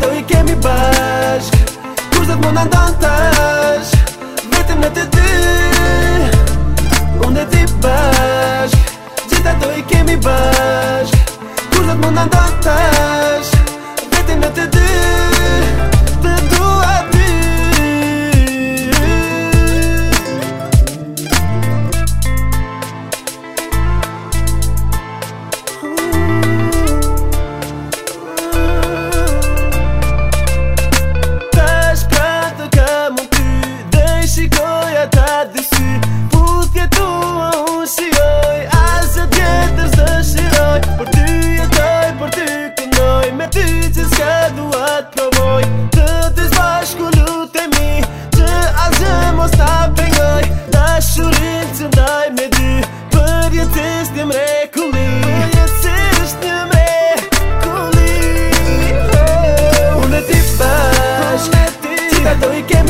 do i kemi bashk. Kur zët më në ndonë tash Vetëm në të dy.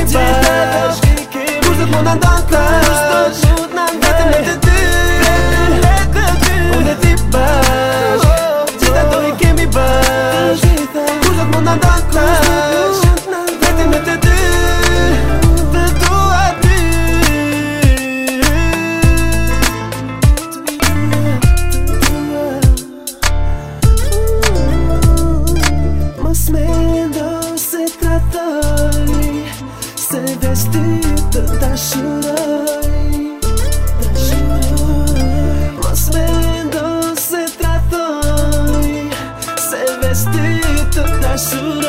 mi bërë Kur të të mund vestido da Shurai, da Shurai. Más menos se trató, se vestido da Shurai.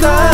가.